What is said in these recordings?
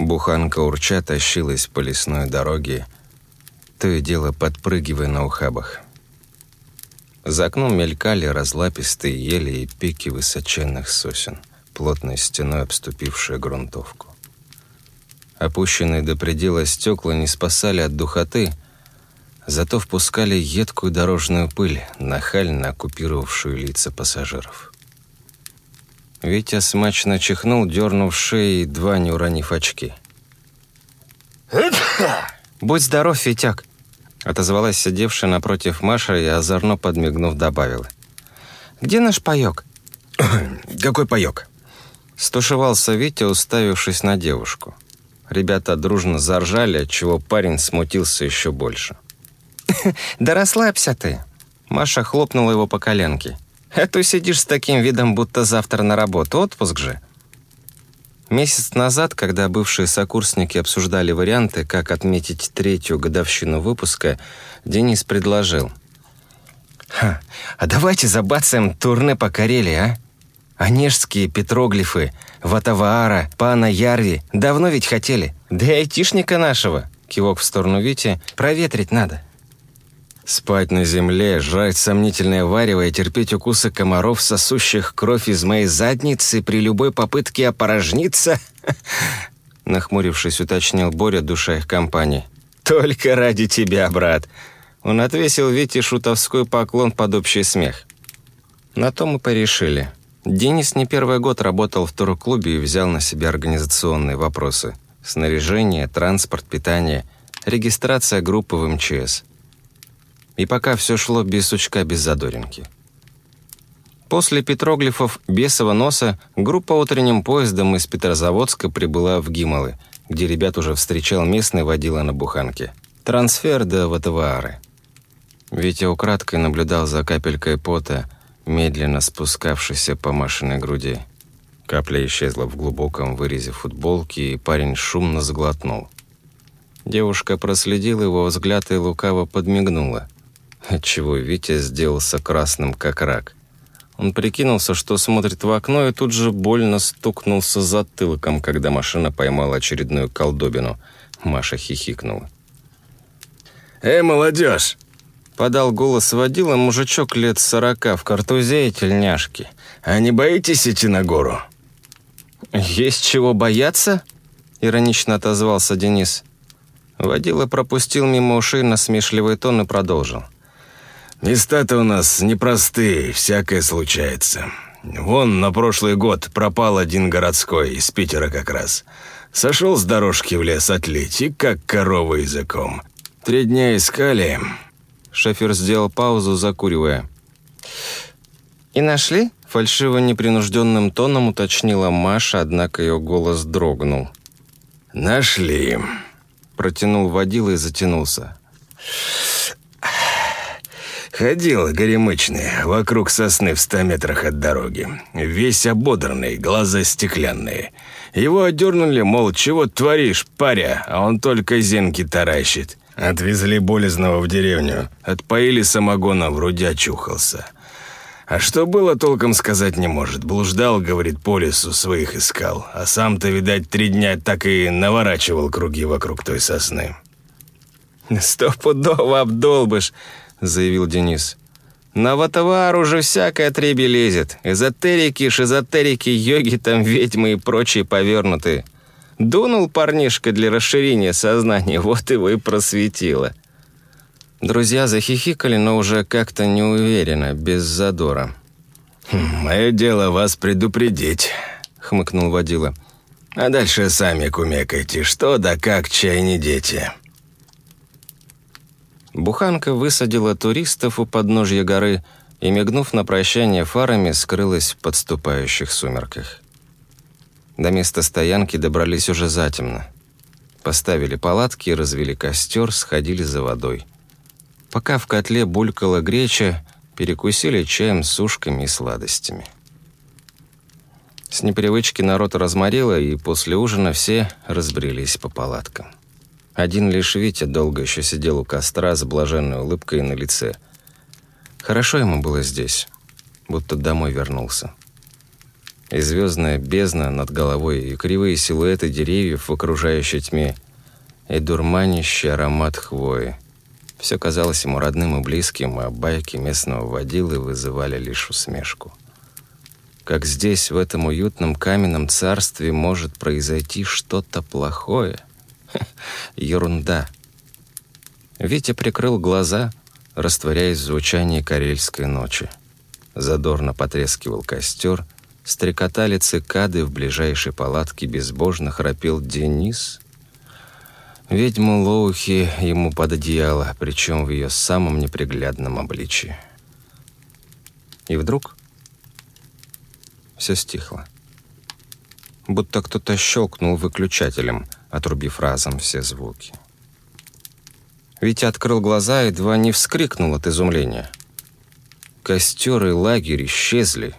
Буханка урча тащилась по лесной дороге, то и дело подпрыгивая на ухабах. За окном мелькали разлапистые ели и пики высоченных сосен, плотной стеной обступившие грунтовку. Опущенные до предела стекла не спасали от духоты, зато впускали едкую дорожную пыль, нахально оккупировавшую лица пассажиров. Витя смачно чихнул, дернув шеей, едва не уронив очки. «Будь здоров, Витяк!» Отозвалась сидевшая напротив Маша и, озорно подмигнув, добавила. «Где наш паёк?» «Какой паёк?» Стушевался Витя, уставившись на девушку. Ребята дружно заржали, отчего парень смутился еще больше. «Да расслабься ты!» Маша хлопнула его по коленке. «А то сидишь с таким видом, будто завтра на работу. Отпуск же!» Месяц назад, когда бывшие сокурсники обсуждали варианты, как отметить третью годовщину выпуска, Денис предложил. «Ха, а давайте забацаем турне по Карелии, а? Онежские петроглифы, Ватаваара, Пана Ярви. Давно ведь хотели. Да и айтишника нашего, кивок в сторону Вити, проветрить надо». Спать на земле, жрать сомнительное варево и терпеть укусы комаров, сосущих кровь из моей задницы при любой попытке опорожниться? Нахмурившись, уточнил Боря, душа их компании. «Только ради тебя, брат!» Он отвесил Вите шутовской поклон под общий смех. На то мы порешили. Денис не первый год работал в турклубе и взял на себя организационные вопросы. Снаряжение, транспорт, питание, регистрация группы в МЧС – и пока все шло без сучка, без задоринки. После петроглифов «Бесова носа» группа утренним поездом из Петрозаводска прибыла в Гималы, где ребят уже встречал местный водила на буханке. Трансфер до Ватаваары. Витя украдкой наблюдал за капелькой пота, медленно спускавшейся по Машиной груди. Капля исчезла в глубоком вырезе футболки, и парень шумно заглотнул. Девушка проследила его взгляд и лукаво подмигнула отчего Витя сделался красным, как рак. Он прикинулся, что смотрит в окно, и тут же больно стукнулся затылком, когда машина поймала очередную колдобину. Маша хихикнула. «Эй, молодежь!» Подал голос водила мужичок лет сорока в картузе и тельняшке. «А не боитесь идти на гору?» «Есть чего бояться?» Иронично отозвался Денис. Водила пропустил мимо ушей насмешливый тон и продолжил. Места-то у нас непростые, всякое случается. Вон на прошлый год пропал один городской, из Питера как раз. Сошел с дорожки в лес отлить, и как корова языком. Три дня искали. Шофер сделал паузу, закуривая. «И нашли?» Фальшиво непринужденным тоном уточнила Маша, однако ее голос дрогнул. «Нашли», — протянул водила и затянулся. Ходил горемычный вокруг сосны в ста метрах от дороги. Весь ободранный, глаза стеклянные. Его одернули, мол, чего творишь, паря, а он только зенки таращит. Отвезли болезного в деревню, отпоили самогона, вроде очухался. А что было, толком сказать не может. Блуждал, говорит, по лесу своих искал. А сам-то, видать, три дня так и наворачивал круги вокруг той сосны. «Стопудово обдолбышь!» — заявил Денис. «На Ватавар уже всякое треби лезет. Эзотерики, шизотерики, йоги там, ведьмы и прочие повернутые. Дунул парнишка для расширения сознания, вот его и просветило». Друзья захихикали, но уже как-то неуверенно, без задора. «Хм, «Мое дело вас предупредить», — хмыкнул водила. «А дальше сами кумекайте, что да как чай не дети». Буханка высадила туристов у подножья горы и, мигнув на прощание фарами, скрылась в подступающих сумерках. До места стоянки добрались уже затемно. Поставили палатки, развели костер, сходили за водой. Пока в котле булькала греча, перекусили чаем с ушками и сладостями. С непривычки народ разморило, и после ужина все разбрелись по палаткам. Один лишь Витя долго еще сидел у костра с блаженной улыбкой на лице. Хорошо ему было здесь, будто домой вернулся. И звездная бездна над головой, и кривые силуэты деревьев в окружающей тьме, и дурманящий аромат хвои. Все казалось ему родным и близким, а байки местного водилы вызывали лишь усмешку. Как здесь, в этом уютном каменном царстве, может произойти что-то плохое? Ерунда. Витя прикрыл глаза, растворяясь в звучании карельской ночи. Задорно потрескивал костер, стрекотали цикады в ближайшей палатке, безбожно храпел Денис. Ведьму Лоухи ему под одеяло, причем в ее самом неприглядном обличии. И вдруг все стихло. Будто кто-то щелкнул выключателем, отрубив разом все звуки. Витя открыл глаза едва не вскрикнул от изумления. Костер и лагерь исчезли.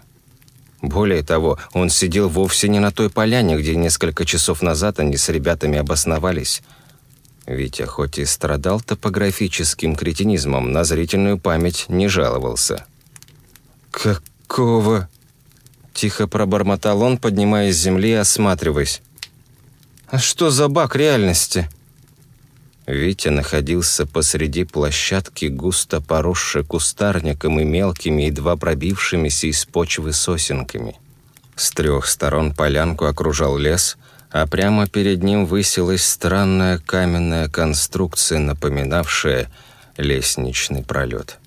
Более того, он сидел вовсе не на той поляне, где несколько часов назад они с ребятами обосновались. Витя хоть и страдал топографическим кретинизмом, на зрительную память не жаловался. «Какого?» Тихо пробормотал он, поднимаясь с земли и осматриваясь. «А что за баг реальности?» Витя находился посреди площадки, густо поросшей кустарником и мелкими, едва пробившимися из почвы сосенками. С трех сторон полянку окружал лес, а прямо перед ним высилась странная каменная конструкция, напоминавшая лестничный пролет.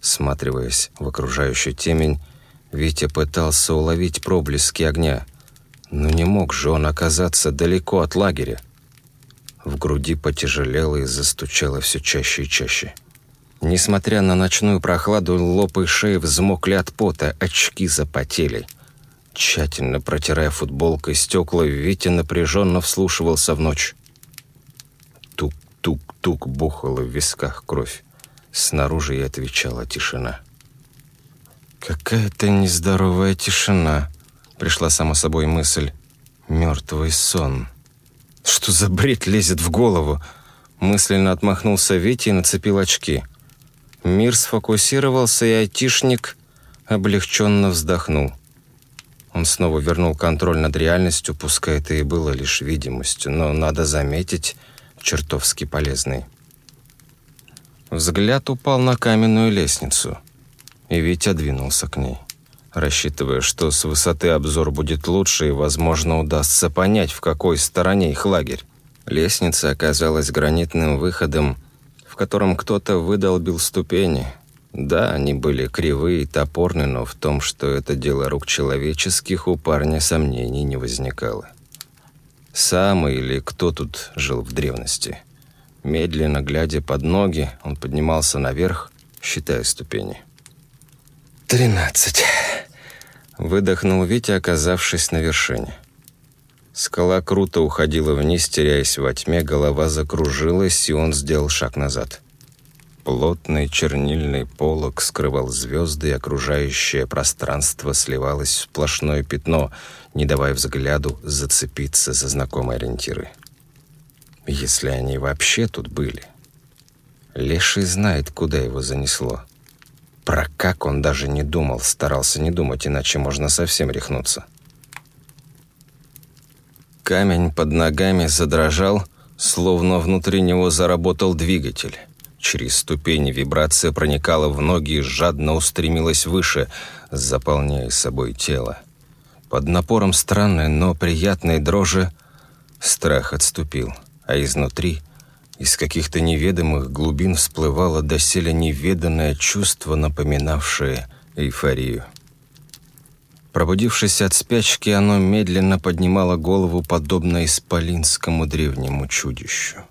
Сматриваясь в окружающую темень, Витя пытался уловить проблески огня, но не мог же он оказаться далеко от лагеря. В груди потяжелело и застучало все чаще и чаще. Несмотря на ночную прохладу, лоб и шеи взмокли от пота, очки запотели. Тщательно протирая футболкой стекла, Витя напряженно вслушивался в ночь. Тук-тук-тук бухала в висках кровь. Снаружи ей отвечала тишина. «Какая-то нездоровая тишина», — пришла само собой мысль. «Мертвый сон». Что за бред лезет в голову? Мысленно отмахнулся Витя и нацепил очки. Мир сфокусировался, и айтишник облегченно вздохнул. Он снова вернул контроль над реальностью, пускай это и было лишь видимостью, но, надо заметить, чертовски полезный. Взгляд упал на каменную лестницу, и Витя двинулся к ней рассчитывая, что с высоты обзор будет лучше и, возможно, удастся понять, в какой стороне их лагерь. Лестница оказалась гранитным выходом, в котором кто-то выдолбил ступени. Да, они были кривые и топорны, но в том, что это дело рук человеческих, у парня сомнений не возникало. Сам или кто тут жил в древности? Медленно глядя под ноги, он поднимался наверх, считая ступени. «Тринадцать!» Выдохнул Витя, оказавшись на вершине. Скала круто уходила вниз, теряясь во тьме, голова закружилась, и он сделал шаг назад. Плотный чернильный полог скрывал звезды, и окружающее пространство сливалось в сплошное пятно, не давая взгляду зацепиться за знакомые ориентиры. Если они вообще тут были. Леший знает, куда его занесло. Про как он даже не думал, старался не думать, иначе можно совсем рехнуться. Камень под ногами задрожал, словно внутри него заработал двигатель. Через ступени вибрация проникала в ноги и жадно устремилась выше, заполняя собой тело. Под напором странной, но приятной дрожи страх отступил, а изнутри из каких-то неведомых глубин всплывало доселе неведанное чувство, напоминавшее эйфорию. Пробудившись от спячки, оно медленно поднимало голову, подобно исполинскому древнему чудищу.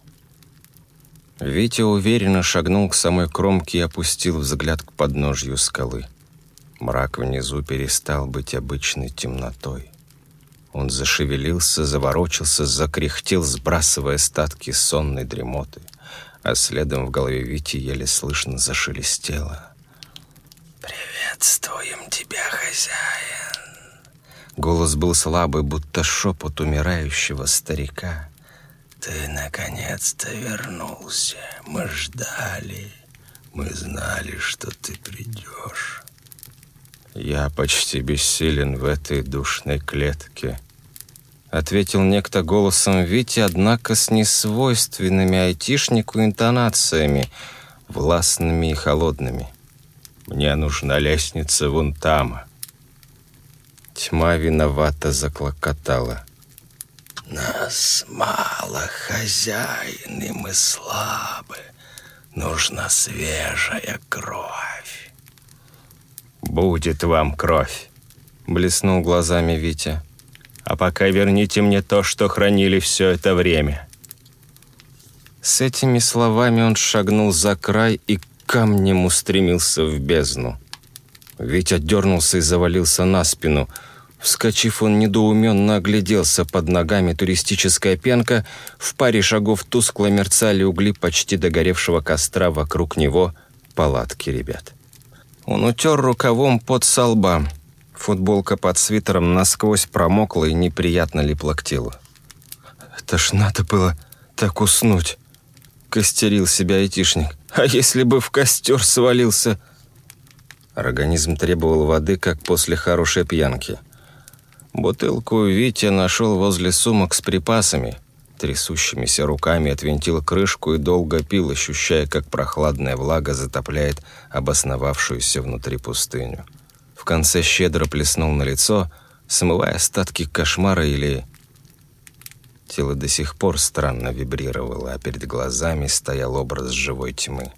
Витя уверенно шагнул к самой кромке и опустил взгляд к подножью скалы. Мрак внизу перестал быть обычной темнотой. Он зашевелился, заворочился, закряхтел, сбрасывая остатки сонной дремоты, а следом в голове Вити еле слышно зашелестело. «Приветствуем тебя, хозяин!» Голос был слабый, будто шепот умирающего старика. «Ты наконец-то вернулся. Мы ждали. Мы знали, что ты придешь». «Я почти бессилен в этой душной клетке», — ответил некто голосом Вити, однако с несвойственными айтишнику интонациями, властными и холодными. «Мне нужна лестница вон там». Тьма виновато заклокотала. «Нас мало, хозяин, и мы слабы. Нужна свежая кровь». «Будет вам кровь», — блеснул глазами Витя. «А пока верните мне то, что хранили все это время». С этими словами он шагнул за край и камнем устремился в бездну. Витя дернулся и завалился на спину — Вскочив, он недоуменно огляделся под ногами туристическая пенка, в паре шагов тускло мерцали угли почти догоревшего костра вокруг него палатки ребят. Он утер рукавом под со лба. Футболка под свитером насквозь промокла и неприятно липла к телу. «Это ж надо было так уснуть!» — костерил себя айтишник. «А если бы в костер свалился?» Организм требовал воды, как после хорошей пьянки — Бутылку Витя нашел возле сумок с припасами. Трясущимися руками отвинтил крышку и долго пил, ощущая, как прохладная влага затопляет обосновавшуюся внутри пустыню. В конце щедро плеснул на лицо, смывая остатки кошмара или... Тело до сих пор странно вибрировало, а перед глазами стоял образ живой тьмы.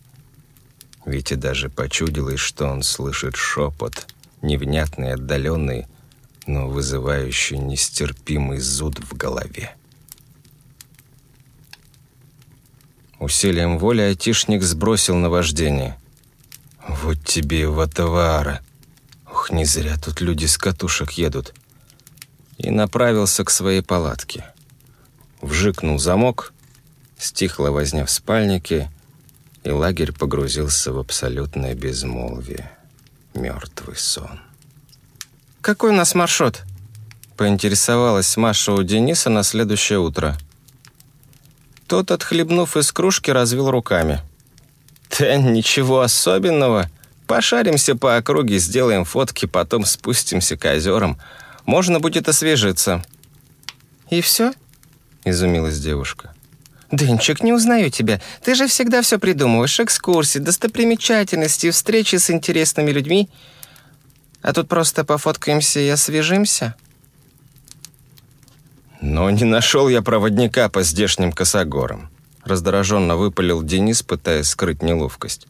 Витя даже почудилось, что он слышит шепот, невнятный, отдаленный, но вызывающий нестерпимый зуд в голове. Усилием воли айтишник сбросил наваждение. «Вот тебе и ватавара! Ух, не зря тут люди с катушек едут!» И направился к своей палатке. Вжикнул замок, стихла возня в спальнике, и лагерь погрузился в абсолютное безмолвие. Мертвый сон. «Какой у нас маршрут?» Поинтересовалась Маша у Дениса на следующее утро. Тот, отхлебнув из кружки, развел руками. «Да ничего особенного. Пошаримся по округе, сделаем фотки, потом спустимся к озерам. Можно будет освежиться». «И все?» — изумилась девушка. «Дынчик, не узнаю тебя. Ты же всегда все придумываешь. Экскурсии, достопримечательности, встречи с интересными людьми. А тут просто пофоткаемся и освежимся?» «Но не нашел я проводника по здешним косогорам», раздраженно выпалил Денис, пытаясь скрыть неловкость.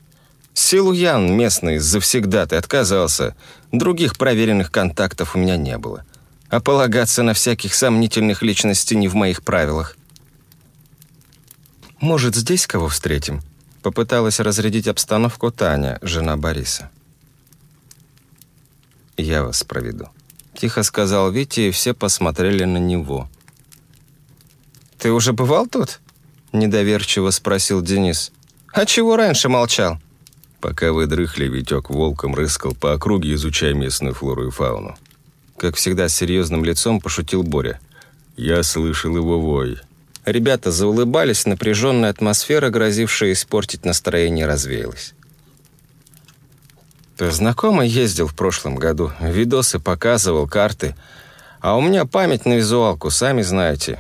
«Силуян местный завсегдатый отказался. Других проверенных контактов у меня не было. А полагаться на всяких сомнительных личностей не в моих правилах». «Может, здесь кого встретим?» Попыталась разрядить обстановку Таня, жена Бориса. «Я вас проведу», — тихо сказал Витя, и все посмотрели на него. «Ты уже бывал тут?» — недоверчиво спросил Денис. «А чего раньше молчал?» Пока вы дрыхли, Витек волком рыскал по округе, изучая местную флору и фауну. Как всегда, с серьезным лицом пошутил Боря. Я слышал его вой. Ребята заулыбались, напряженная атмосфера, грозившая испортить настроение, развеялась. Знакомый ездил в прошлом году, видосы показывал, карты. А у меня память на визуалку, сами знаете.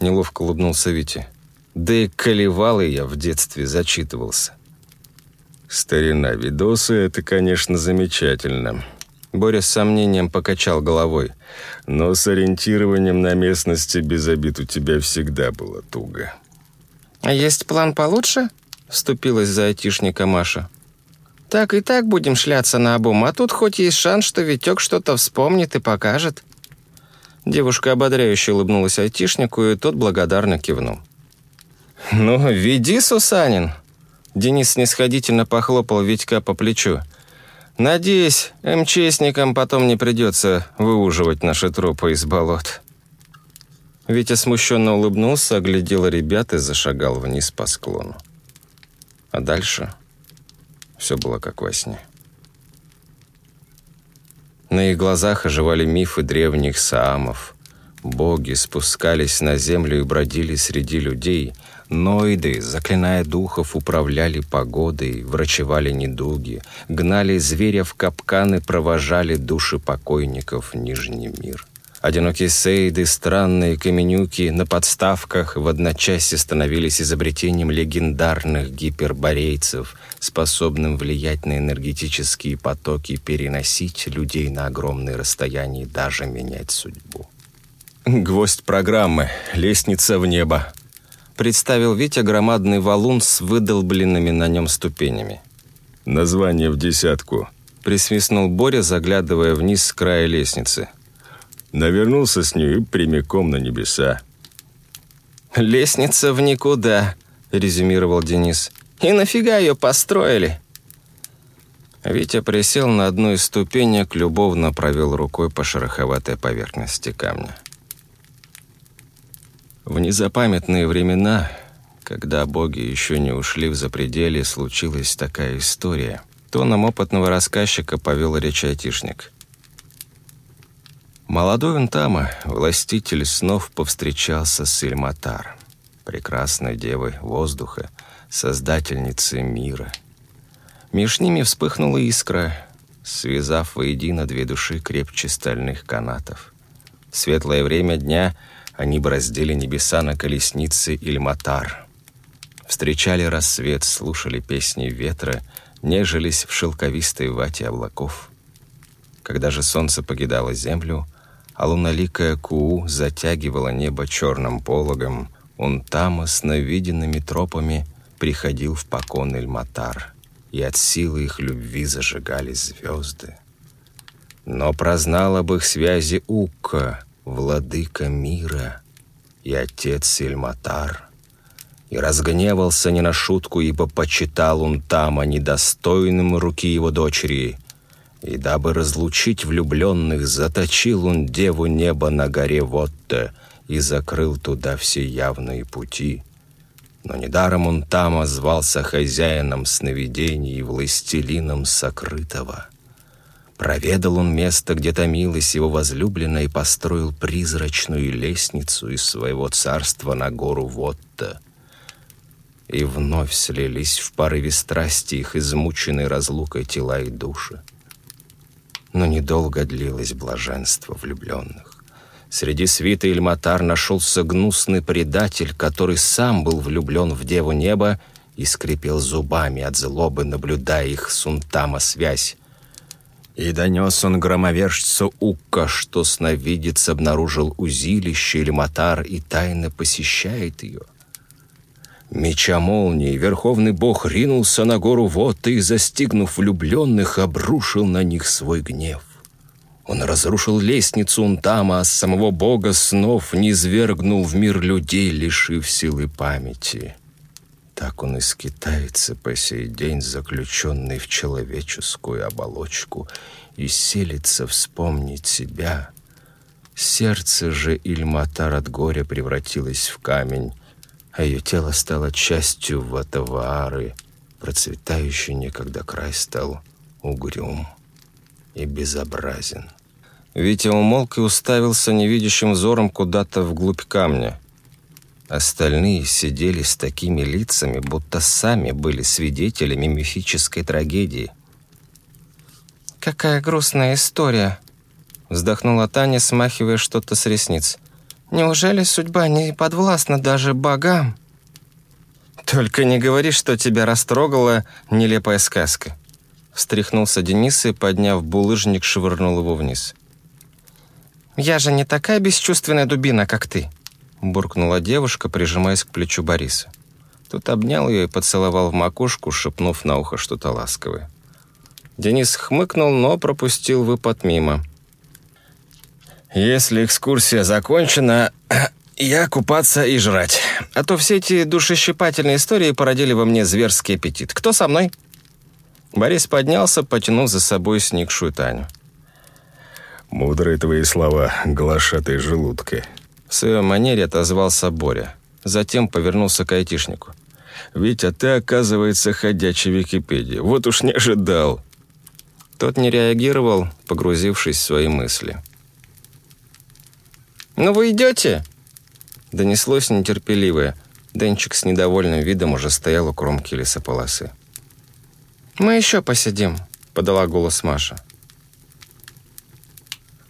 Неловко улыбнулся Витя. Да и колевалы я в детстве зачитывался. Старина, видосы — это, конечно, замечательно. Боря с сомнением покачал головой. Но с ориентированием на местности без обид у тебя всегда было туго. «А есть план получше?» — вступилась за айтишника Маша. Так и так будем шляться на обум, а тут хоть есть шанс, что Витек что-то вспомнит и покажет». Девушка ободряюще улыбнулась айтишнику, и тот благодарно кивнул. «Ну, веди, Сусанин!» Денис снисходительно похлопал Витька по плечу. «Надеюсь, МЧСникам потом не придется выуживать наши трупы из болот». Витя смущенно улыбнулся, оглядел ребят и зашагал вниз по склону. А дальше все было как во сне. На их глазах оживали мифы древних саамов. Боги спускались на землю и бродили среди людей, Ноиды, заклиная духов, управляли погодой, врачевали недуги, гнали зверя в капканы, провожали души покойников в Нижний мир. Одинокие сейды, странные каменюки на подставках в одночасье становились изобретением легендарных гиперборейцев, способным влиять на энергетические потоки, переносить людей на огромные расстояния и даже менять судьбу. «Гвоздь программы. Лестница в небо», представил Витя громадный валун с выдолбленными на нем ступенями. «Название в десятку», — присвистнул Боря, заглядывая вниз с края лестницы. Навернулся с нее прямиком на небеса. «Лестница в никуда», — резюмировал Денис. «И нафига ее построили?» Витя присел на одну из ступенек, любовно провел рукой по шероховатой поверхности камня. В незапамятные времена, когда боги еще не ушли в запределье, случилась такая история. Тоном опытного рассказчика повел речь айтишник. Молодой Унтама, властитель снов, повстречался с Ильматар, прекрасной девой воздуха, создательницей мира. Меж ними вспыхнула искра, связав воедино две души крепче стальных канатов. В светлое время дня — они бороздили небеса на колеснице Ильматар. Встречали рассвет, слушали песни ветра, нежились в шелковистой вате облаков. Когда же солнце покидало землю, а луноликая Куу затягивала небо черным пологом, он там, с навиденными тропами, приходил в покон Эльматар, и от силы их любви зажигались звезды. Но прознал об их связи Укка, владыка мира и отец Ильматар. И разгневался не на шутку, ибо почитал он там, а недостойным руки его дочери. И дабы разлучить влюбленных, заточил он деву неба на горе Вотте и закрыл туда все явные пути. Но недаром он там озвался хозяином сновидений и властелином сокрытого — Проведал он место, где томилась его возлюбленная, и построил призрачную лестницу из своего царства на гору Вотта. И вновь слились в порыве страсти их измученные разлукой тела и души. Но недолго длилось блаженство влюбленных. Среди свиты Ильматар нашелся гнусный предатель, который сам был влюблен в Деву Неба и скрипел зубами от злобы, наблюдая их сунтама связь. И донес он громовержцу Укка, что сновидец обнаружил узилище Ильматар и тайно посещает ее. Меча молнии, верховный бог ринулся на гору вот и, застигнув влюбленных, обрушил на них свой гнев. Он разрушил лестницу Унтама, а самого бога снов низвергнул в мир людей, лишив силы памяти. Так он и скитается по сей день, заключенный в человеческую оболочку, и селится вспомнить себя. Сердце же Ильматар от горя превратилось в камень, а ее тело стало частью Ватаваары, процветающий некогда край стал угрюм и безобразен. Витя умолк и уставился невидящим взором куда-то вглубь камня. Остальные сидели с такими лицами, будто сами были свидетелями мифической трагедии. «Какая грустная история!» Вздохнула Таня, смахивая что-то с ресниц. «Неужели судьба не подвластна даже богам?» «Только не говори, что тебя растрогала нелепая сказка!» Встряхнулся Денис и, подняв булыжник, швырнул его вниз. «Я же не такая бесчувственная дубина, как ты!» буркнула девушка, прижимаясь к плечу Бориса. Тот обнял ее и поцеловал в макушку, шепнув на ухо что-то ласковое. Денис хмыкнул, но пропустил выпад мимо. «Если экскурсия закончена, я купаться и жрать. А то все эти душещипательные истории породили во мне зверский аппетит. Кто со мной?» Борис поднялся, потянув за собой сникшую Таню. «Мудрые твои слова, глашатай желудка», в своей манере отозвался Боря. Затем повернулся к айтишнику. «Витя, ты, оказывается, ходячий Википедия. Вот уж не ожидал». Тот не реагировал, погрузившись в свои мысли. «Ну вы идете?» Донеслось нетерпеливое. Денчик с недовольным видом уже стоял у кромки лесополосы. «Мы еще посидим», — подала голос Маша.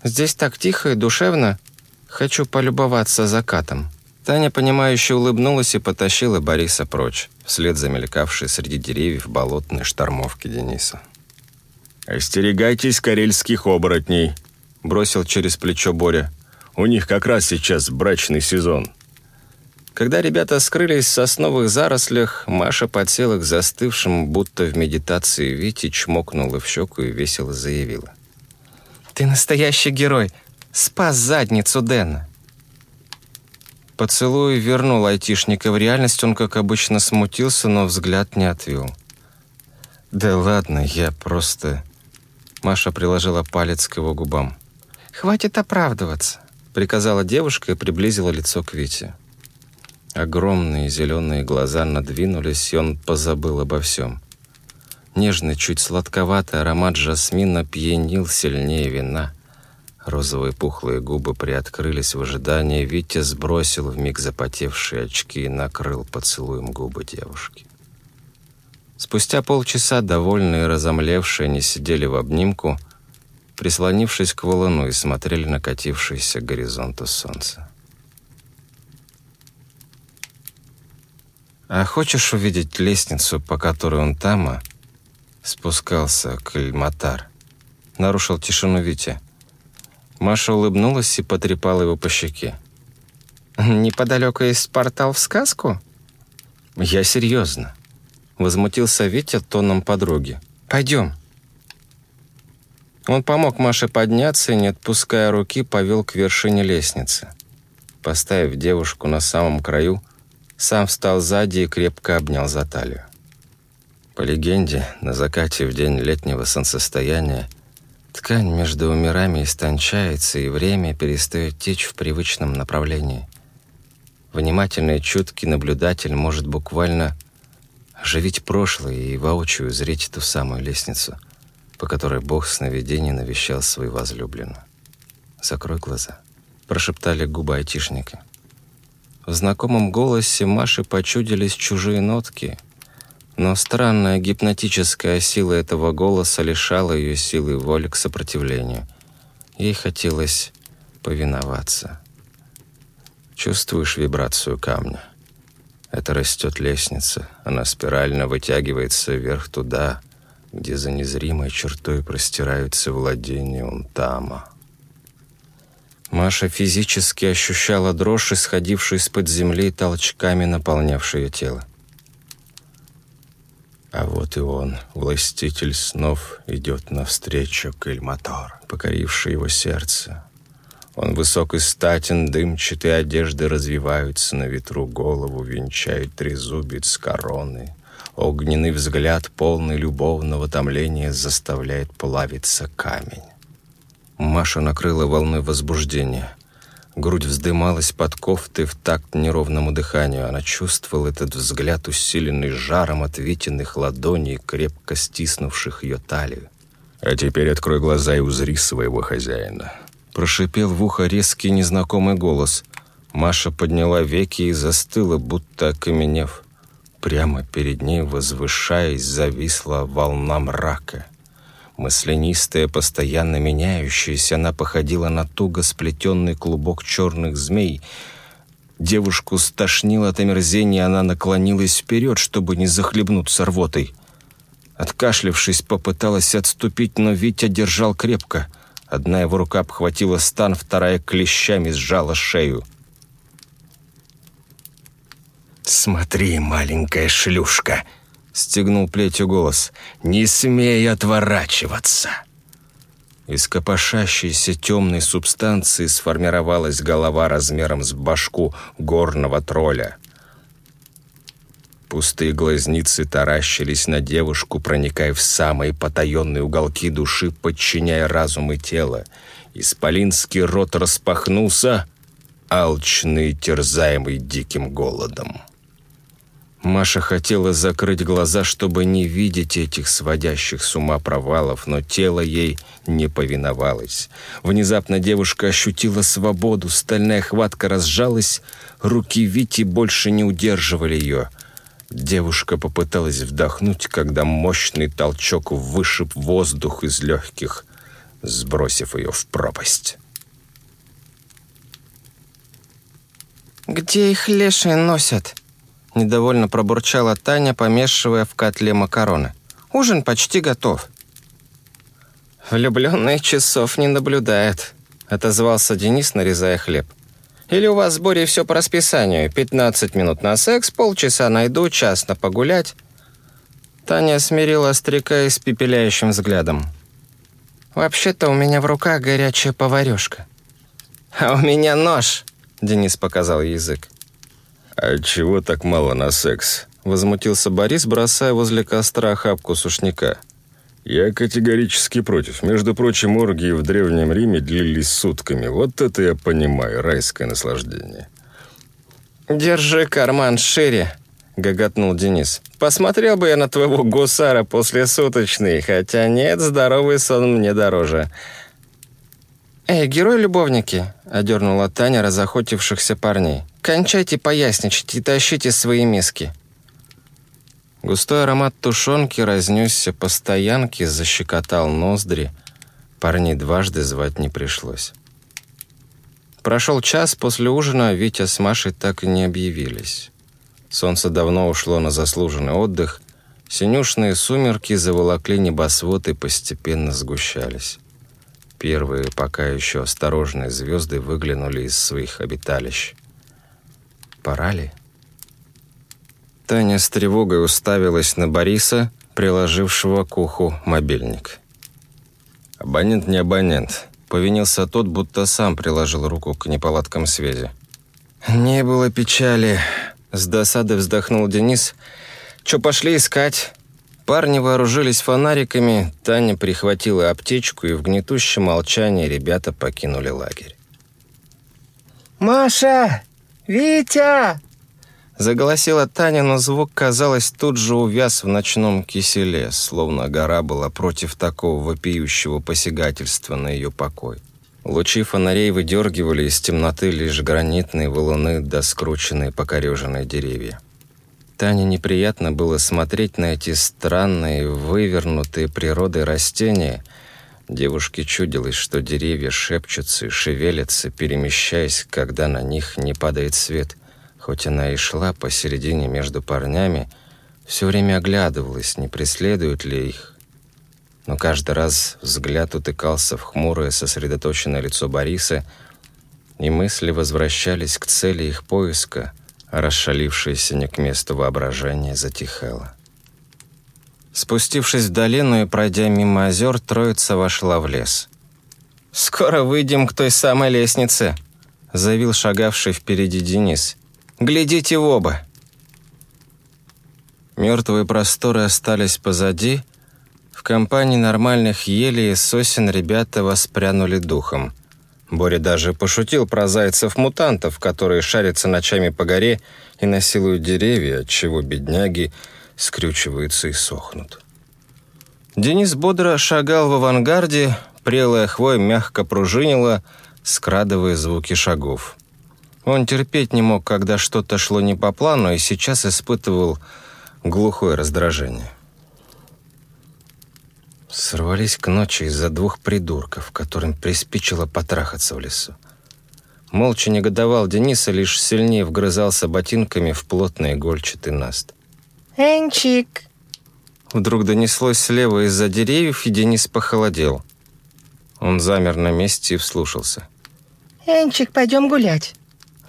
«Здесь так тихо и душевно. Хочу полюбоваться закатом». Таня, понимающе улыбнулась и потащила Бориса прочь, вслед за мелькавшей среди деревьев болотной штормовки Дениса. «Остерегайтесь карельских оборотней», — бросил через плечо Боря. «У них как раз сейчас брачный сезон». Когда ребята скрылись в сосновых зарослях, Маша подсела к застывшему, будто в медитации Вите, чмокнула в щеку и весело заявила. «Ты настоящий герой! Спас задницу Дэна!» Поцелуй вернул айтишника в реальность, он, как обычно, смутился, но взгляд не отвел. «Да ладно, я просто...» Маша приложила палец к его губам. «Хватит оправдываться», — приказала девушка и приблизила лицо к Вите. Огромные зеленые глаза надвинулись, и он позабыл обо всем. Нежный, чуть сладковатый аромат жасмина пьянил сильнее вина — Розовые пухлые губы приоткрылись в ожидании. Витя сбросил вмиг запотевшие очки и накрыл поцелуем губы девушки. Спустя полчаса, довольные и разомлевшие, они сидели в обнимку, прислонившись к валуну и смотрели на катившееся к горизонту солнце. «А хочешь увидеть лестницу, по которой он тама?» спускался к Эльматар? Нарушил тишину Витя. Маша улыбнулась и потрепала его по щеке. «Неподалеку есть портал в сказку?» «Я серьезно», — возмутился Витя тоном подруги. «Пойдем». Он помог Маше подняться и, не отпуская руки, повел к вершине лестницы. Поставив девушку на самом краю, сам встал сзади и крепко обнял за талию. По легенде, на закате в день летнего солнцестояния Ткань между мирами истончается, и время перестает течь в привычном направлении. Внимательный и чуткий наблюдатель может буквально оживить прошлое и воочию зрить ту самую лестницу, по которой Бог сновидений навещал свою возлюбленную. «Закрой глаза», — прошептали губы айтишника. В знакомом голосе Маши почудились чужие нотки — но странная гипнотическая сила этого голоса лишала ее силы воли к сопротивлению. Ей хотелось повиноваться. Чувствуешь вибрацию камня? Это растет лестница. Она спирально вытягивается вверх туда, где за незримой чертой простираются владения Унтама. Маша физически ощущала дрожь, исходившую из-под земли толчками, наполнявшую тело. А вот и он, властитель снов, идет навстречу к Эльматор, покоривший его сердце. Он высок и статен, дымчатые одежды развиваются на ветру, голову венчает трезубец короны. Огненный взгляд, полный любовного томления, заставляет плавиться камень. Маша накрыла волной возбуждения — Грудь вздымалась под кофтой в такт неровному дыханию. Она чувствовала этот взгляд, усиленный жаром от Витиных ладоней, крепко стиснувших ее талию. «А теперь открой глаза и узри своего хозяина». Прошипел в ухо резкий незнакомый голос. Маша подняла веки и застыла, будто окаменев. Прямо перед ней, возвышаясь, зависла волна мрака. Маслянистая, постоянно меняющаяся, она походила на туго сплетенный клубок черных змей. Девушку стошнило от омерзения, она наклонилась вперед, чтобы не захлебнуться рвотой. Откашлившись, попыталась отступить, но Витя держал крепко. Одна его рука обхватила стан, вторая клещами сжала шею. «Смотри, маленькая шлюшка!» стегнул плетью голос. «Не смей отворачиваться!» Из копошащейся темной субстанции сформировалась голова размером с башку горного тролля. Пустые глазницы таращились на девушку, проникая в самые потаенные уголки души, подчиняя разум и тело. Исполинский рот распахнулся, алчный, терзаемый диким голодом. Маша хотела закрыть глаза, чтобы не видеть этих сводящих с ума провалов, но тело ей не повиновалось. Внезапно девушка ощутила свободу, стальная хватка разжалась, руки Вити больше не удерживали ее. Девушка попыталась вдохнуть, когда мощный толчок вышиб воздух из легких, сбросив ее в пропасть. «Где их лешие носят?» Недовольно пробурчала Таня, помешивая в котле макароны. «Ужин почти готов». «Влюбленные часов не наблюдает», — отозвался Денис, нарезая хлеб. «Или у вас с Борей все по расписанию? 15 минут на секс, полчаса найду, час на погулять?» Таня смирила старика испепеляющим взглядом. «Вообще-то у меня в руках горячая поварешка». «А у меня нож», — Денис показал язык. «А чего так мало на секс?» – возмутился Борис, бросая возле костра охапку сушняка. «Я категорически против. Между прочим, оргии в Древнем Риме длились сутками. Вот это я понимаю, райское наслаждение». «Держи карман шире», — гоготнул Денис. «Посмотрел бы я на твоего гусара после суточной, хотя нет, здоровый сон мне дороже». «Эй, герой-любовники!» — одернула Таня разохотившихся парней. Кончайте поясничать и тащите свои миски». Густой аромат тушенки разнесся по стоянке, защекотал ноздри. Парней дважды звать не пришлось. Прошел час после ужина, Витя с Машей так и не объявились. Солнце давно ушло на заслуженный отдых, синюшные сумерки заволокли небосвод и постепенно сгущались. Первые, пока еще осторожные звезды выглянули из своих обиталищ. Пора ли? Таня с тревогой уставилась на Бориса, приложившего к уху мобильник. «Абонент не абонент», — повинился тот, будто сам приложил руку к неполадкам связи. «Не было печали», — с досады вздохнул Денис. «Чё, пошли искать?» Парни вооружились фонариками, Таня прихватила аптечку, и в гнетущем молчании ребята покинули лагерь. «Маша!» «Витя!» Заголосила Таня, но звук, казалось, тут же увяз в ночном киселе, словно гора была против такого вопиющего посягательства на ее покой. Лучи фонарей выдергивали из темноты лишь гранитные валуны да скрученные покореженные деревья. Тане неприятно было смотреть на эти странные, вывернутые природой растения – Девушке чудилось, что деревья шепчутся и шевелятся, перемещаясь, когда на них не падает свет. Хоть она и шла посередине между парнями, все время оглядывалась, не преследуют ли их. Но каждый раз взгляд утыкался в хмурое, сосредоточенное лицо Бориса, и мысли возвращались к цели их поиска, расшалившееся не к месту воображения затихало. Спустившись в долину и пройдя мимо озер, троица вошла в лес. «Скоро выйдем к той самой лестнице», — заявил шагавший впереди Денис. «Глядите в оба». Мертвые просторы остались позади. В компании нормальных елей и сосен ребята воспрянули духом. Боря даже пошутил про зайцев-мутантов, которые шарятся ночами по горе и насилуют деревья, отчего бедняги — скрючиваются и сохнут. Денис бодро шагал в авангарде, прелая хвоя мягко пружинила, скрадывая звуки шагов. Он терпеть не мог, когда что-то шло не по плану, и сейчас испытывал глухое раздражение. Сорвались к ночи из-за двух придурков, которым приспичило потрахаться в лесу. Молча негодовал Дениса, лишь сильнее вгрызался ботинками в плотный игольчатый наст. «Энчик!» Вдруг донеслось слева из-за деревьев, и Денис похолодел. Он замер на месте и вслушался. «Энчик, пойдем гулять!»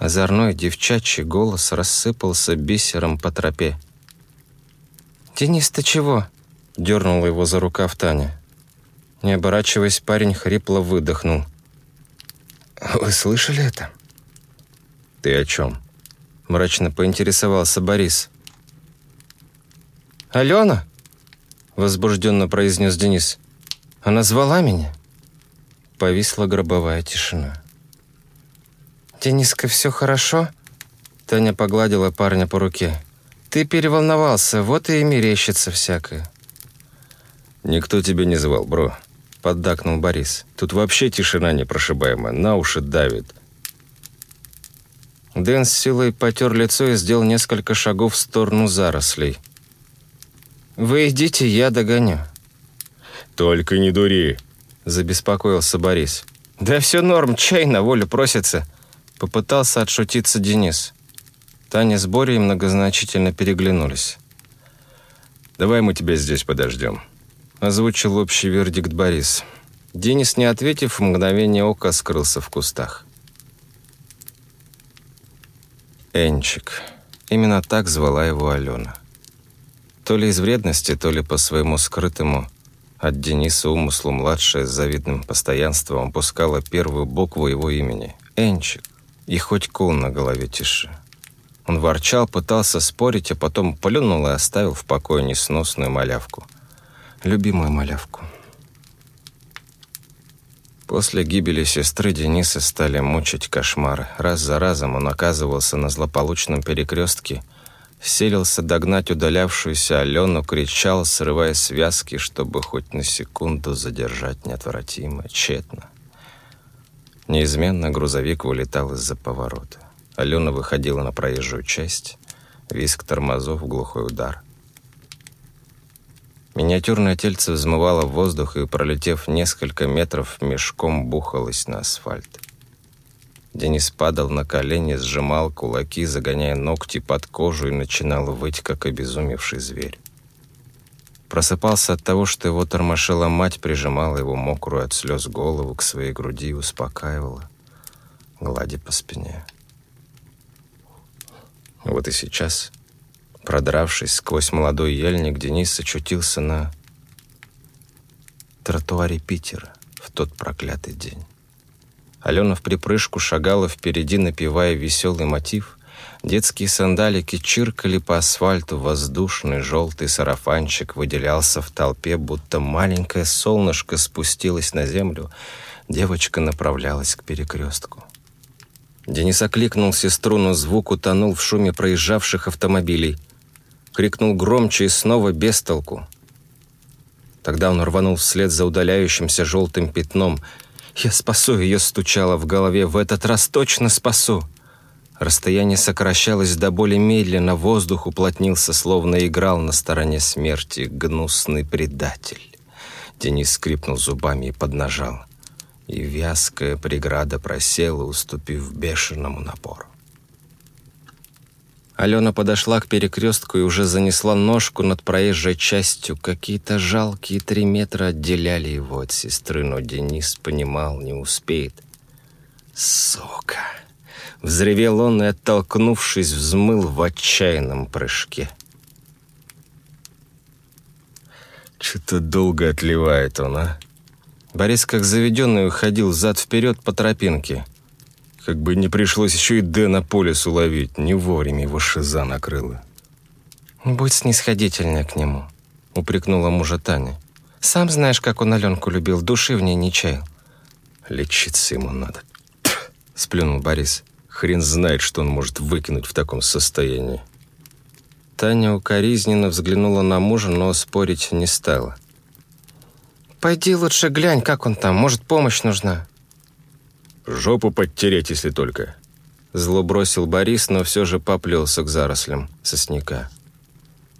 Озорной девчачий голос рассыпался бисером по тропе. «Денис, ты чего?» — дернула его за рукав Таня. Не оборачиваясь, парень хрипло выдохнул. «Вы слышали это?» «Ты о чем?» — мрачно поинтересовался Борис. «Алена?» — возбужденно произнес Денис. «Она звала меня?» Повисла гробовая тишина. «Дениска, все хорошо?» Таня погладила парня по руке. Ты переволновался, вот и мерещится всякое. «Никто тебя не звал, бро», — поддакнул Борис. «Тут вообще тишина непрошибаемая, на уши давит». Дэн с силой потер лицо и сделал несколько шагов в сторону зарослей. «Вы идите, я догоню». «Только не дури», — забеспокоился Борис. «Да все норм, чай на волю просится», — попытался отшутиться Денис. Таня с Борей многозначительно переглянулись. «Давай мы тебя здесь подождем», — озвучил общий вердикт Борис. Денис, не ответив, в мгновение ока скрылся в кустах. Энчик. Именно так звала его Алена. То ли из вредности, то ли по своему скрытому от Дениса умыслу младшая с завидным постоянством опускала первую букву его имени – Энчик. И хоть кул на голове тише. Он ворчал, пытался спорить, а потом плюнул и оставил в покое несносную малявку. Любимую малявку. После гибели сестры Дениса стали мучить кошмары. Раз за разом он оказывался на злополучном перекрестке, селился догнать удалявшуюся Алену, кричал, срывая связки, чтобы хоть на секунду задержать неотвратимое, тщетно. Неизменно грузовик вылетал из-за поворота. Алена выходила на проезжую часть, виск тормозов, глухой удар. Миниатюрное тельце взмывало в воздух и, пролетев несколько метров, мешком бухалось на асфальт. Денис падал на колени, сжимал кулаки, загоняя ногти под кожу и начинал выть, как обезумевший зверь. Просыпался от того, что его тормошила мать, прижимала его мокрую от слез голову к своей груди и успокаивала, гладя по спине. Вот и сейчас, продравшись сквозь молодой ельник, Денис очутился на тротуаре Питера в тот проклятый день. Алена в припрыжку шагала впереди, напевая веселый мотив. Детские сандалики чиркали по асфальту, воздушный желтый сарафанчик выделялся в толпе, будто маленькое солнышко спустилось на землю. Девочка направлялась к перекрестку. Денис окликнул сестру, но звук утонул в шуме проезжавших автомобилей. Крикнул громче и снова без толку. Тогда он рванул вслед за удаляющимся желтым пятном. «Я спасу ее!» — стучало в голове. «В этот раз точно спасу!» Расстояние сокращалось до боли медленно, воздух уплотнился, словно играл на стороне смерти гнусный предатель. Денис скрипнул зубами и поднажал и вязкая преграда просела, уступив бешеному напору. Алена подошла к перекрестку и уже занесла ножку над проезжей частью. Какие-то жалкие три метра отделяли его от сестры, но Денис понимал, не успеет. «Сука!» Взревел он и, оттолкнувшись, взмыл в отчаянном прыжке. «Что-то долго отливает он, а?» Борис, как заведенный, уходил зад-вперед по тропинке. Как бы не пришлось еще и Дэна по лесу ловить, не вовремя его шиза накрыла. «Будь снисходительнее к нему», — упрекнула мужа Таня. «Сам знаешь, как он Аленку любил, души в ней не чаял». «Лечиться ему надо», — сплюнул Борис. «Хрен знает, что он может выкинуть в таком состоянии». Таня укоризненно взглянула на мужа, но спорить не стала. Пойди лучше глянь, как он там, может, помощь нужна». «Жопу подтереть, если только». Зло бросил Борис, но все же поплелся к зарослям сосняка.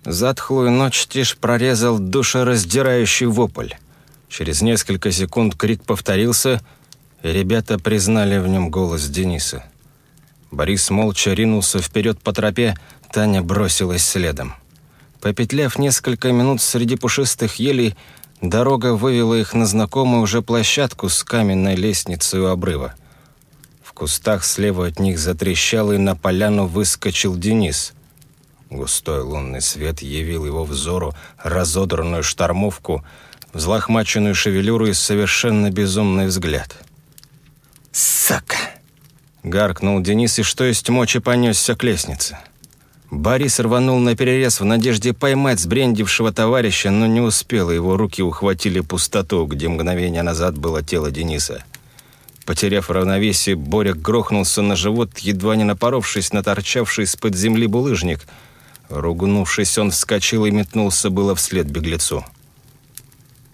Затхлую ночь тишь прорезал душераздирающий вопль. Через несколько секунд крик повторился, и ребята признали в нем голос Дениса. Борис молча ринулся вперед по тропе, Таня бросилась следом. Попетляв несколько минут среди пушистых елей, Дорога вывела их на знакомую уже площадку с каменной лестницей у обрыва. В кустах слева от них затрещал, и на поляну выскочил Денис. Густой лунный свет явил его взору разодранную штормовку, взлохмаченную шевелюру и совершенно безумный взгляд. «Сука!» — гаркнул Денис и что есть мочи понесся к лестнице. Борис рванул на перерез в надежде поймать сбрендившего товарища, но не успел, его руки ухватили пустоту, где мгновение назад было тело Дениса. Потеряв равновесие, Боря грохнулся на живот, едва не напоровшись на торчавший из-под земли булыжник. Ругнувшись, он вскочил и метнулся было вслед беглецу.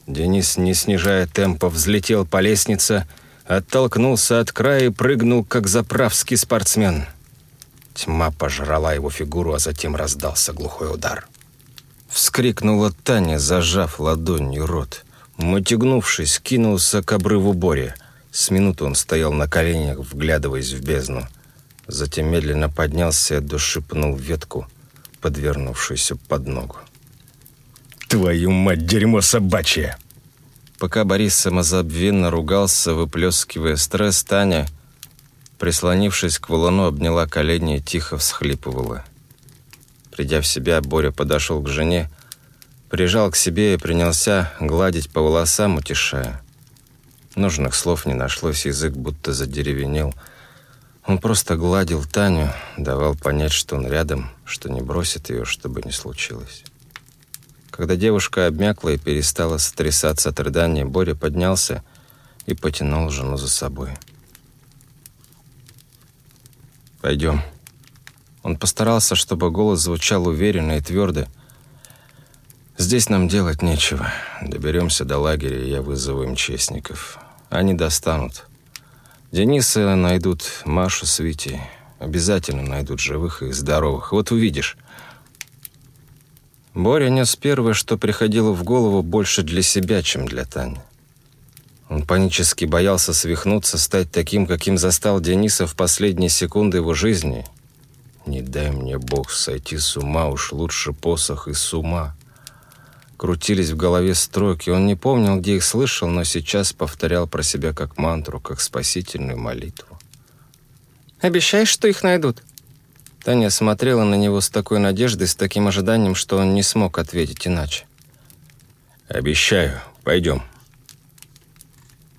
Денис, не снижая темпа, взлетел по лестнице, оттолкнулся от края и прыгнул, как заправский спортсмен. Тьма пожрала его фигуру, а затем раздался глухой удар. Вскрикнула Таня, зажав ладонью рот. Мотягнувшись, кинулся к обрыву Боря. С минуты он стоял на коленях, вглядываясь в бездну. Затем медленно поднялся и душипнул ветку, подвернувшуюся под ногу. «Твою мать, дерьмо собачье!» Пока Борис самозабвенно ругался, выплескивая стресс, Таня, прислонившись к валуну, обняла колени и тихо всхлипывала. Придя в себя, Боря подошел к жене, прижал к себе и принялся гладить по волосам, утешая. Нужных слов не нашлось, язык будто задеревенел. Он просто гладил Таню, давал понять, что он рядом, что не бросит ее, что бы ни случилось. Когда девушка обмякла и перестала сотрясаться от рыдания, Боря поднялся и потянул жену за собой. «Пойдем». Он постарался, чтобы голос звучал уверенно и твердо. «Здесь нам делать нечего. Доберемся до лагеря, и я вызову им честников. Они достанут. Дениса найдут, Машу с Витей. Обязательно найдут живых и здоровых. Вот увидишь». Боря нес первое, что приходило в голову больше для себя, чем для Тани. Он панически боялся свихнуться, стать таким, каким застал Дениса в последние секунды его жизни. «Не дай мне Бог сойти с ума, уж лучше посох и с ума». Крутились в голове строки, он не помнил, где их слышал, но сейчас повторял про себя как мантру, как спасительную молитву. «Обещаешь, что их найдут?» Таня смотрела на него с такой надеждой, с таким ожиданием, что он не смог ответить иначе. «Обещаю. Пойдем».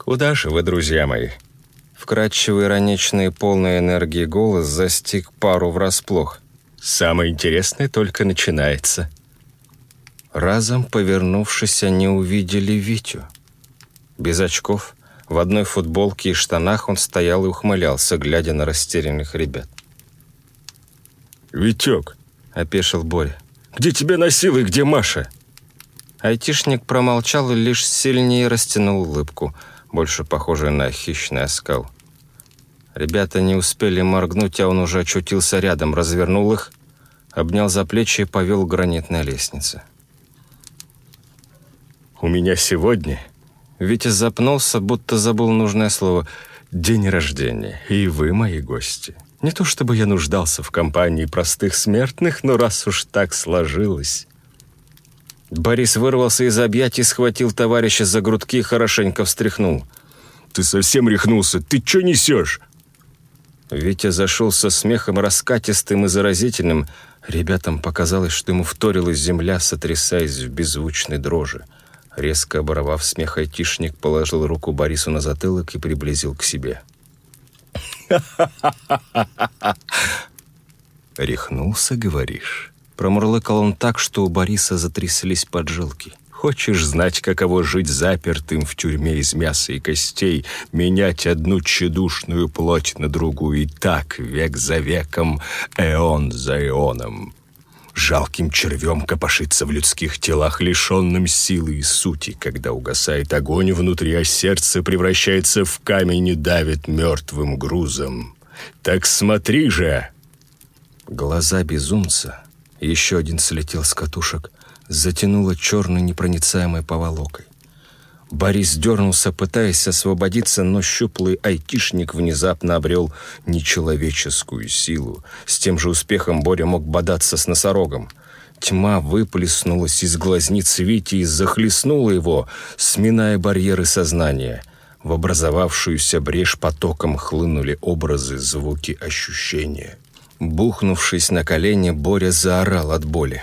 «Куда же вы, друзья мои?» Вкрадчивый, ироничный, полный энергии голос застиг пару врасплох. «Самое интересное только начинается». Разом, повернувшись, они увидели Витю. Без очков, в одной футболке и штанах он стоял и ухмылялся, глядя на растерянных ребят. «Витек», — опешил Боря. «Где тебя носил и где Маша?» Айтишник промолчал и лишь сильнее растянул улыбку, больше похожую на хищный оскал. Ребята не успели моргнуть, а он уже очутился рядом, развернул их, обнял за плечи и повел к гранитной лестнице. «У меня сегодня...» Витя запнулся, будто забыл нужное слово. «День рождения, и вы мои гости. Не то чтобы я нуждался в компании простых смертных, но раз уж так сложилось...» Борис вырвался из объятий, схватил товарища за грудки и хорошенько встряхнул. «Ты совсем рехнулся? Ты что несешь?» Витя зашел со смехом раскатистым и заразительным. Ребятам показалось, что ему вторилась земля, сотрясаясь в беззвучной дрожи. Резко оборвав смех, айтишник положил руку Борису на затылок и приблизил к себе. «Рехнулся, говоришь?» Промурлыкал он так, что у Бориса затряслись поджилки. «Хочешь знать, каково жить запертым в тюрьме из мяса и костей, менять одну тщедушную плоть на другую и так, век за веком, эон за эоном?» жалким червем копошится в людских телах, лишенным силы и сути, когда угасает огонь внутри, а сердце превращается в камень и давит мертвым грузом. Так смотри же!» Глаза безумца, еще один слетел с катушек, затянуло черной непроницаемой поволокой. Борис дернулся, пытаясь освободиться, но щуплый айтишник внезапно обрел нечеловеческую силу. С тем же успехом Боря мог бодаться с носорогом. Тьма выплеснулась из глазниц Вити и захлестнула его, сминая барьеры сознания. В образовавшуюся брешь потоком хлынули образы, звуки, ощущения. Бухнувшись на колени, Боря заорал от боли.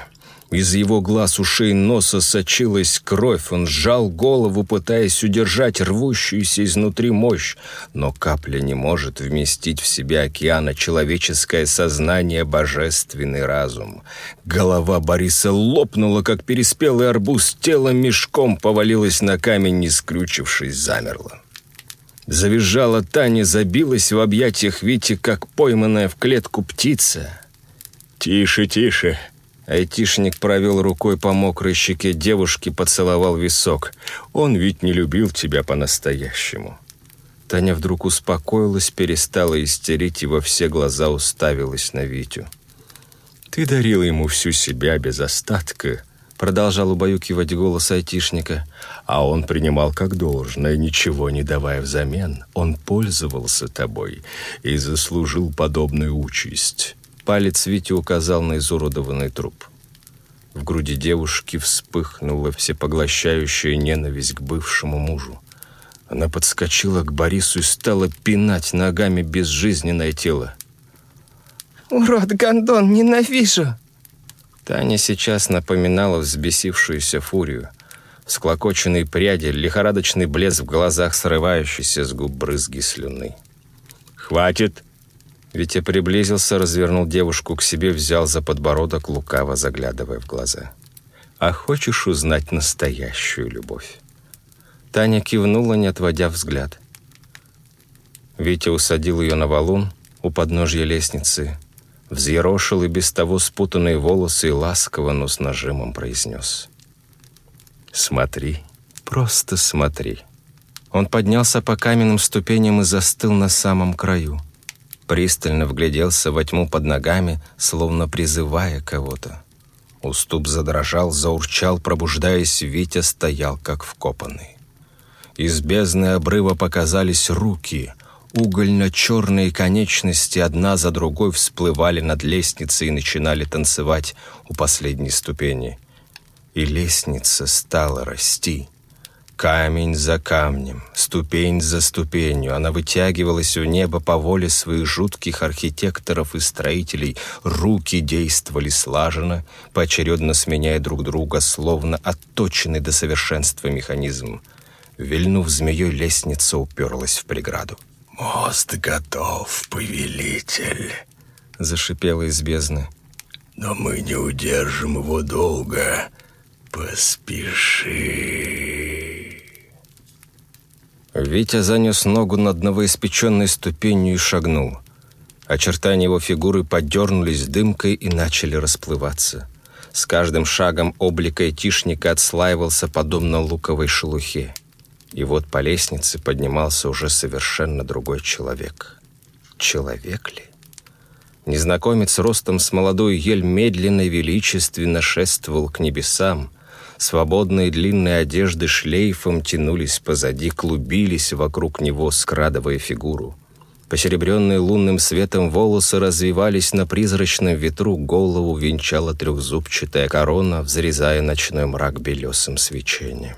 Из его глаз, ушей, носа сочилась кровь. Он сжал голову, пытаясь удержать рвущуюся изнутри мощь. Но капля не может вместить в себя океана человеческое сознание, божественный разум. Голова Бориса лопнула, как переспелый арбуз. Тело мешком повалилось на камень, не скрючившись, замерло. Завизжала Таня, забилась в объятиях Вити, как пойманная в клетку птица. «Тише, тише!» Айтишник провел рукой по мокрой щеке девушки, поцеловал висок. «Он ведь не любил тебя по-настоящему». Таня вдруг успокоилась, перестала истерить и во все глаза уставилась на Витю. «Ты дарила ему всю себя без остатка», — продолжал убаюкивать голос айтишника, «а он принимал как должное, ничего не давая взамен. Он пользовался тобой и заслужил подобную участь». Палец Вити указал на изуродованный труп. В груди девушки вспыхнула всепоглощающая ненависть к бывшему мужу. Она подскочила к Борису и стала пинать ногами безжизненное тело. «Урод, гондон, ненавижу!» Таня сейчас напоминала взбесившуюся фурию. Склокоченные пряди, лихорадочный блеск в глазах, срывающийся с губ брызги слюны. «Хватит!» Витя приблизился, развернул девушку к себе, взял за подбородок, лукаво заглядывая в глаза. «А хочешь узнать настоящую любовь?» Таня кивнула, не отводя взгляд. Витя усадил ее на валун у подножья лестницы, взъерошил и без того спутанные волосы и ласково, но с нажимом произнес. «Смотри, просто смотри». Он поднялся по каменным ступеням и застыл на самом краю пристально вгляделся во тьму под ногами, словно призывая кого-то. Уступ задрожал, заурчал, пробуждаясь, Витя стоял, как вкопанный. Из бездны обрыва показались руки. Угольно-черные конечности одна за другой всплывали над лестницей и начинали танцевать у последней ступени. И лестница стала расти — Камень за камнем, ступень за ступенью, она вытягивалась у неба по воле своих жутких архитекторов и строителей. Руки действовали слаженно, поочередно сменяя друг друга, словно отточенный до совершенства механизм. Вильнув змеей, лестница уперлась в преграду. «Мост готов, повелитель», — зашипела из бездны. «Но мы не удержим его долго. Поспеши». Витя занес ногу над новоиспеченной ступенью и шагнул. Очертания его фигуры подернулись дымкой и начали расплываться. С каждым шагом облик айтишника отслаивался подобно луковой шелухе. И вот по лестнице поднимался уже совершенно другой человек. Человек ли? Незнакомец ростом с молодую ель медленно и величественно шествовал к небесам, Свободные длинные одежды шлейфом тянулись позади, клубились вокруг него, скрадывая фигуру. Посеребренные лунным светом волосы развивались на призрачном ветру, голову венчала трехзубчатая корона, взрезая ночной мрак белесым свечением.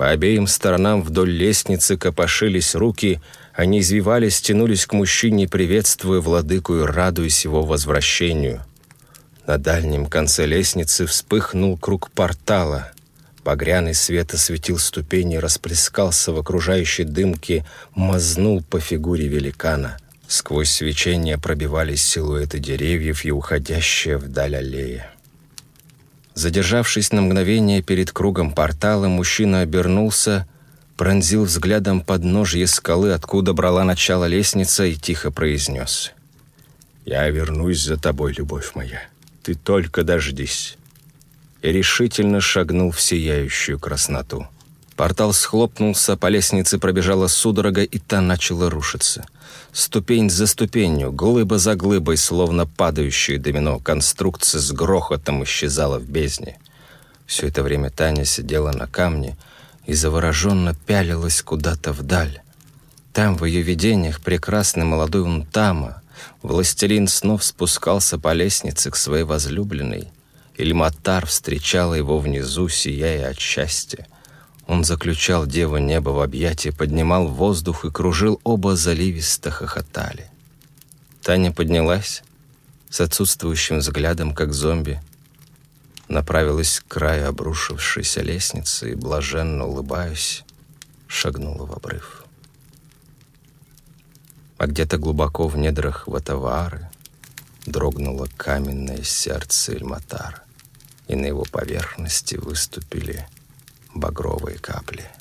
По обеим сторонам вдоль лестницы копошились руки, они извивались, тянулись к мужчине, приветствуя владыку и радуясь его возвращению. На дальнем конце лестницы вспыхнул круг портала. Багряный свет осветил ступени, расплескался в окружающей дымке, мазнул по фигуре великана. Сквозь свечение пробивались силуэты деревьев и уходящая вдаль аллея. Задержавшись на мгновение перед кругом портала, мужчина обернулся, пронзил взглядом подножье скалы, откуда брала начало лестница, и тихо произнес. «Я вернусь за тобой, любовь моя». Ты только дождись!» И решительно шагнул в сияющую красноту. Портал схлопнулся, по лестнице пробежала судорога, и та начала рушиться. Ступень за ступенью, глыба за глыбой, словно падающие домино, конструкция с грохотом исчезала в бездне. Все это время Таня сидела на камне и завороженно пялилась куда-то вдаль. Там, в ее видениях, прекрасный молодой Унтама, Властелин снов спускался по лестнице к своей возлюбленной. Ильматар встречала его внизу, сияя от счастья. Он заключал Деву Небо в объятия, поднимал воздух и кружил, оба заливисто хохотали. Таня поднялась с отсутствующим взглядом, как зомби, направилась к краю обрушившейся лестницы и, блаженно улыбаясь, шагнула в обрыв а где-то глубоко в недрах Ватавары дрогнуло каменное сердце Эльматара, и на его поверхности выступили багровые капли –